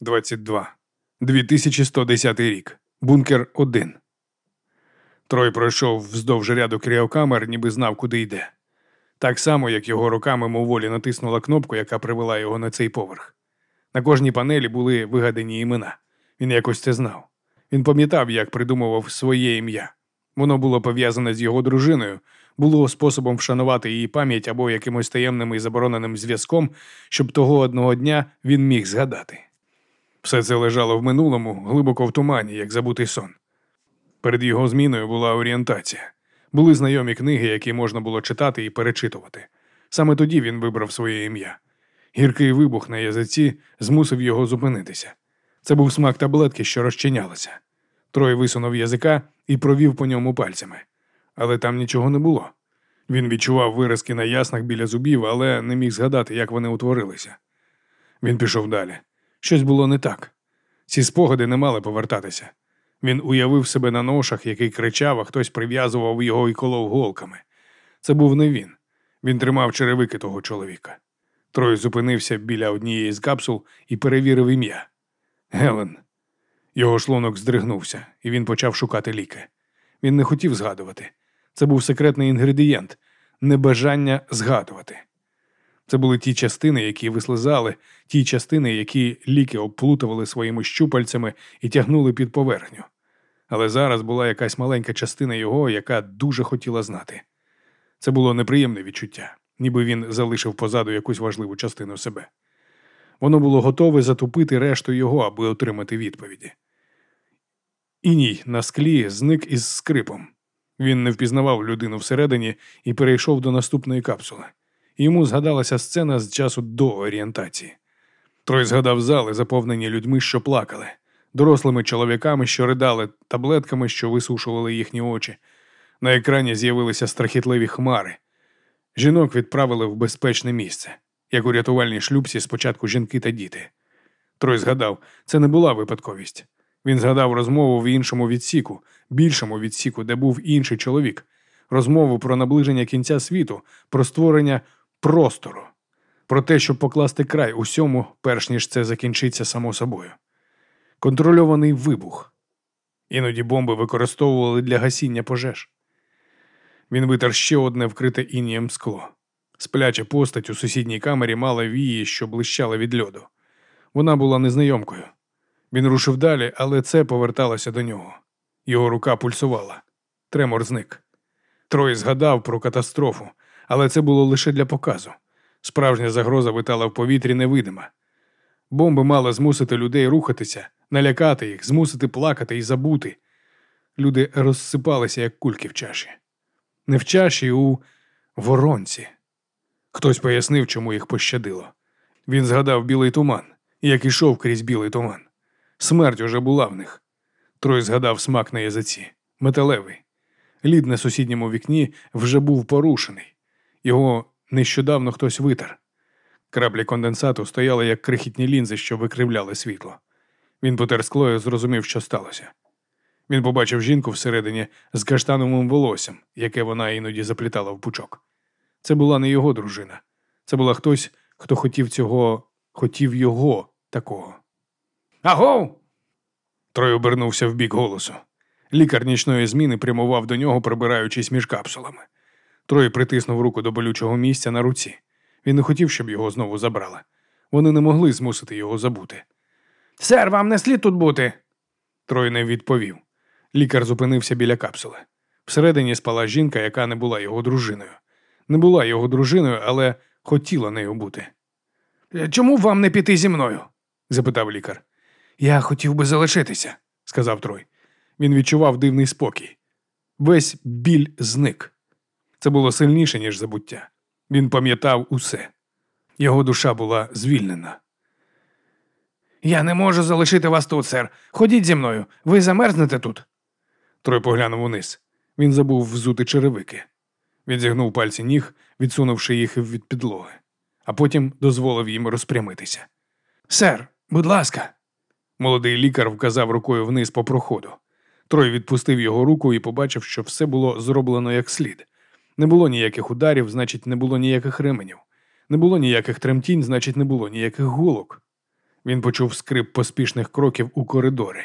22. 2110 рік. Бункер 1. Трой пройшов вздовж ряду кріокамер, ніби знав, куди йде. Так само, як його руками моволі натиснула кнопку, яка привела його на цей поверх. На кожній панелі були вигадані імена. Він якось це знав. Він пам'ятав, як придумував своє ім'я. Воно було пов'язане з його дружиною, було способом вшанувати її пам'ять або якимось таємним і забороненим зв'язком, щоб того одного дня він міг згадати. Все це лежало в минулому, глибоко в тумані, як забутий сон. Перед його зміною була орієнтація. Були знайомі книги, які можна було читати і перечитувати. Саме тоді він вибрав своє ім'я. Гіркий вибух на язиці змусив його зупинитися. Це був смак таблетки, що розчинялася. Трой висунув язика і провів по ньому пальцями. Але там нічого не було. Він відчував виразки на яснах біля зубів, але не міг згадати, як вони утворилися. Він пішов далі. Щось було не так. Ці спогади не мали повертатися. Він уявив себе на ношах, який кричав, а хтось прив'язував його і колов голками. Це був не він. Він тримав черевики того чоловіка. Трой зупинився біля однієї з капсул і перевірив ім'я. Гелен. Його шлунок здригнувся, і він почав шукати ліки. Він не хотів згадувати. Це був секретний інгредієнт небажання згадувати. Це були ті частини, які вислизали, ті частини, які ліки обплутували своїми щупальцями і тягнули під поверхню. Але зараз була якась маленька частина його, яка дуже хотіла знати. Це було неприємне відчуття, ніби він залишив позаду якусь важливу частину себе. Воно було готове затупити решту його, аби отримати відповіді. Іній на склі зник із скрипом. Він не впізнавав людину всередині і перейшов до наступної капсули. Йому згадалася сцена з часу до орієнтації. Трой згадав зали, заповнені людьми, що плакали, дорослими чоловіками, що ридали, таблетками, що висушували їхні очі. На екрані з'явилися страхітливі хмари. Жінок відправили в безпечне місце, як у рятувальній шлюбці спочатку жінки та діти. Трой згадав, це не була випадковість. Він згадав розмову в іншому відсіку, більшому відсіку, де був інший чоловік, розмову про наближення кінця світу, про створення простору, про те, щоб покласти край усьому, перш ніж це закінчиться само собою. Контрольований вибух. Іноді бомби використовували для гасіння пожеж. Він витер ще одне вкрите інієм скло. Спляча постать у сусідній камері мала вії, що блищали від льоду. Вона була незнайомкою. Він рушив далі, але це поверталося до нього. Його рука пульсувала. Тремор зник. Трой згадав про катастрофу, але це було лише для показу. Справжня загроза витала в повітрі невидима. Бомби мали змусити людей рухатися, налякати їх, змусити плакати і забути. Люди розсипалися, як кульки в чаші. Не в чаші, у воронці. Хтось пояснив, чому їх пощадило. Він згадав білий туман, як ішов крізь білий туман. Смерть уже була в них. Трой згадав смак на язиці, металевий. Лід на сусідньому вікні вже був порушений. Його нещодавно хтось витер. Краплі конденсату стояли як крихітні лінзи, що викривляли світло. Він потер скло і зрозумів, що сталося. Він побачив жінку всередині з каштановим волоссям, яке вона іноді заплітала в пучок. Це була не його дружина. Це була хтось, хто хотів цього, хотів його такого. Агов! Трой обернувся в бік голосу. Лікар нічної зміни прямував до нього, прибираючись між капсулами. Трой притиснув руку до болючого місця на руці. Він не хотів, щоб його знову забрали. Вони не могли змусити його забути. Сер, вам не слід тут бути. Трой не відповів. Лікар зупинився біля капсули. Всередині спала жінка, яка не була його дружиною. Не була його дружиною, але хотіла нею бути. Чому вам не піти зі мною? запитав лікар. Я хотів би залишитися, сказав Трой. Він відчував дивний спокій. Весь біль зник. Це було сильніше, ніж забуття. Він пам'ятав усе. Його душа була звільнена. Я не можу залишити вас тут, сер. Ходіть зі мною. Ви замерзнете тут. Трой поглянув униз. Він забув взути черевики. Він зігнув пальці ніг, відсунувши їх від підлоги, а потім дозволив їм розпрямитися. Сер, будь ласка. Молодий лікар вказав рукою вниз по проходу. Трой відпустив його руку і побачив, що все було зроблено як слід. Не було ніяких ударів, значить, не було ніяких ременів. Не було ніяких тремтінь, значить, не було ніяких голок. Він почув скрип поспішних кроків у коридорі.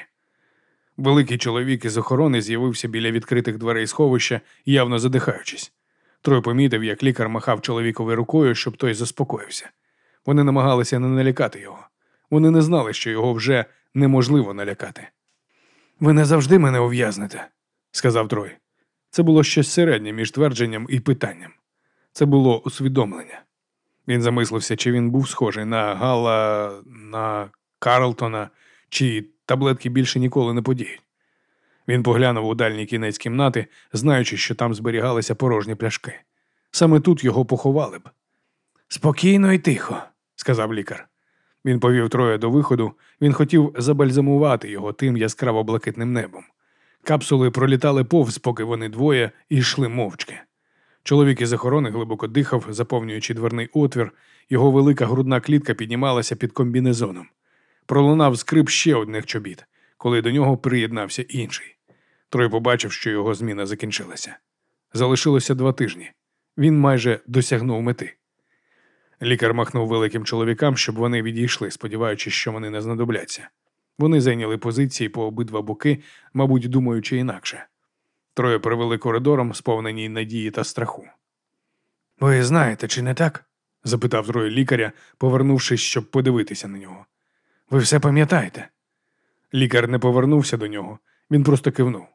Великий чоловік із охорони з'явився біля відкритих дверей сховища, явно задихаючись. Трой помітив, як лікар махав чоловікові рукою, щоб той заспокоївся. Вони намагалися не налякати його. Вони не знали, що його вже неможливо налякати. Ви не завжди мене ув'язнете, сказав Трой. Це було щось середнє між твердженням і питанням. Це було усвідомлення. Він замислився, чи він був схожий на Гала, на Карлтона, чи таблетки більше ніколи не подіють. Він поглянув у дальній кінець кімнати, знаючи, що там зберігалися порожні пляшки. Саме тут його поховали б. Спокійно і тихо, сказав лікар. Він повів троє до виходу, він хотів забальзамувати його тим яскраво блакитним небом. Капсули пролітали повз, поки вони двоє йшли мовчки. Чоловік із охорони глибоко дихав, заповнюючи дверний отвір, його велика грудна клітка піднімалася під комбінезоном. Пролунав скрип ще одних чобіт, коли до нього приєднався інший. Трой побачив, що його зміна закінчилася. Залишилося два тижні. Він майже досягнув мети. Лікар махнув великим чоловікам, щоб вони відійшли, сподіваючись, що вони не знадобляться. Вони зайняли позиції по обидва боки, мабуть, думаючи інакше. Троє привели коридором, сповнені надії та страху. Ви знаєте, чи не так? запитав троє лікаря, повернувшись, щоб подивитися на нього. Ви все пам'ятаєте? Лікар не повернувся до нього, він просто кивнув.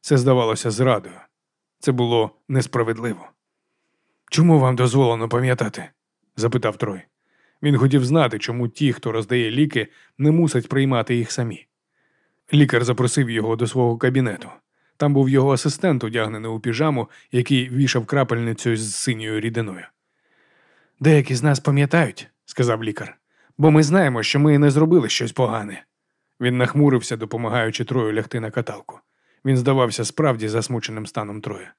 Це здавалося зрадою. Це було несправедливо. Чому вам дозволено пам'ятати? запитав Трой. Він хотів знати, чому ті, хто роздає ліки, не мусять приймати їх самі. Лікар запросив його до свого кабінету. Там був його асистент, одягнений у піжаму, який вішав крапельницю з синьою рідиною. Деякі з нас пам'ятають, сказав лікар, бо ми знаємо, що ми не зробили щось погане. Він нахмурився, допомагаючи Трою лягти на каталку. Він здавався справді засмученим станом Троя.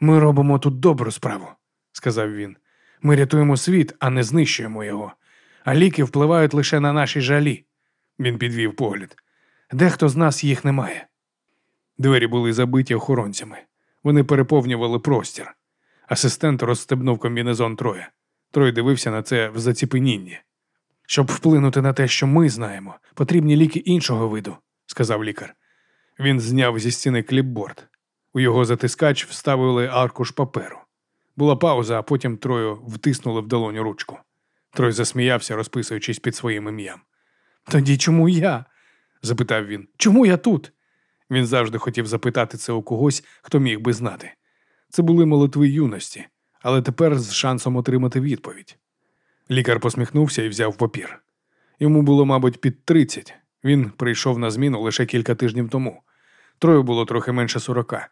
Ми робимо тут добру справу, сказав він. Ми рятуємо світ, а не знищуємо його. А ліки впливають лише на наші жалі. Він підвів погляд. Дехто з нас їх не має. Двері були забиті охоронцями. Вони переповнювали простір. Асистент розстебнув комбінезон Троя. Трой дивився на це в заціпенінні. Щоб вплинути на те, що ми знаємо, потрібні ліки іншого виду, сказав лікар. Він зняв зі стіни кліпборд. У його затискач вставили аркуш паперу. Була пауза, а потім Трою втиснули в долоню ручку. Трой засміявся, розписуючись під своїм ім'ям. Тоді чому я? запитав він. Чому я тут? Він завжди хотів запитати це у когось, хто міг би знати. Це були молитви юності, але тепер з шансом отримати відповідь. Лікар посміхнувся і взяв папір. Йому було, мабуть, під тридцять. Він прийшов на зміну лише кілька тижнів тому. Трою було трохи менше сорока.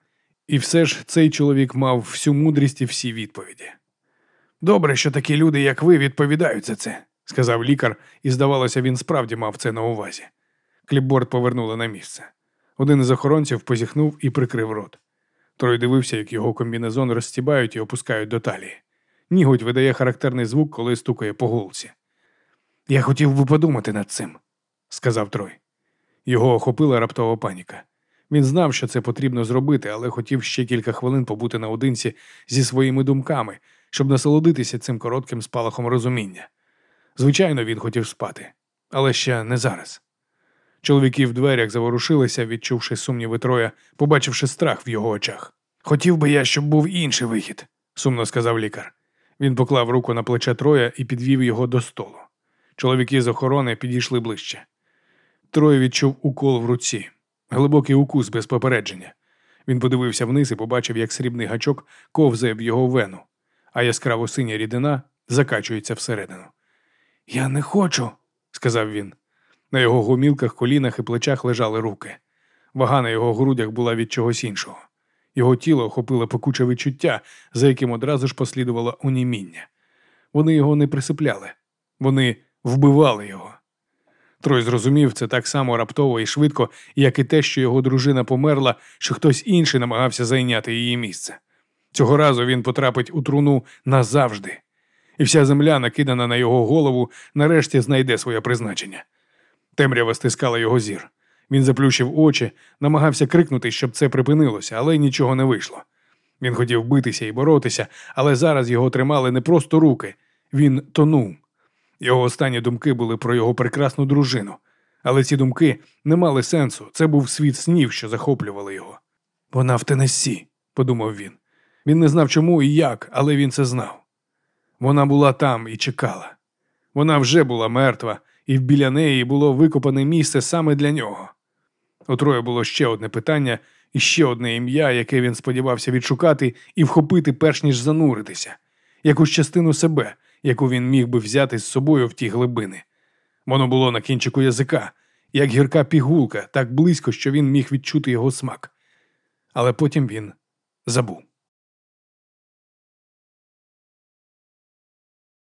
І все ж цей чоловік мав всю мудрість і всі відповіді. Добре, що такі люди, як ви, відповідають за це, сказав лікар, і, здавалося, він справді мав це на увазі. Кліпборд повернули на місце. Один із охоронців позіхнув і прикрив рот. Трой дивився, як його комбінезон розстібають і опускають до талії. Нігодь видає характерний звук, коли стукає по голці. Я хотів би подумати над цим, сказав Трой. Його охопила раптова паніка. Він знав, що це потрібно зробити, але хотів ще кілька хвилин побути наодинці зі своїми думками, щоб насолодитися цим коротким спалахом розуміння. Звичайно, він хотів спати, але ще не зараз. Чоловіки в дверях заворушилися, відчувши сумніви троя, побачивши страх в його очах. Хотів би я, щоб був інший вихід, сумно сказав лікар. Він поклав руку на плече троя і підвів його до столу. Чоловіки з охорони підійшли ближче. Троє відчув укол в руці, глибокий укус без попередження. Він подивився вниз і побачив, як срібний гачок ковзає в його вену, а яскраво синя рідина закачується всередину. Я не хочу, сказав він. На його гомілках, колінах і плечах лежали руки. Вага на його грудях була від чогось іншого. Його тіло охопило пекуче відчуття, за яким одразу ж послідувало уніміння. Вони його не присипляли, вони вбивали його. Трой зрозумів це так само раптово і швидко, як і те, що його дружина померла, що хтось інший намагався зайняти її місце. Цього разу він потрапить у труну назавжди, і вся земля, накидана на його голову, нарешті знайде своє призначення. Темрява стискала його зір. Він заплющив очі, намагався крикнути, щоб це припинилося, але нічого не вийшло. Він хотів битися і боротися, але зараз його тримали не просто руки, він тонув. Його останні думки були про його прекрасну дружину, але ці думки не мали сенсу. Це був світ снів, що захоплювали його. Вона в Тенессі, подумав він. Він не знав чому і як, але він це знав. Вона була там і чекала. Вона вже була мертва, і біля неї було викопане місце саме для нього. У Троя було ще одне питання і ще одне ім'я, яке він сподівався відшукати і вхопити, перш ніж зануритися, якусь частину себе, яку він міг би взяти з собою в ті глибини. Воно було на кінчику язика, як гірка пігулка, так близько, що він міг відчути його смак. Але потім він забув.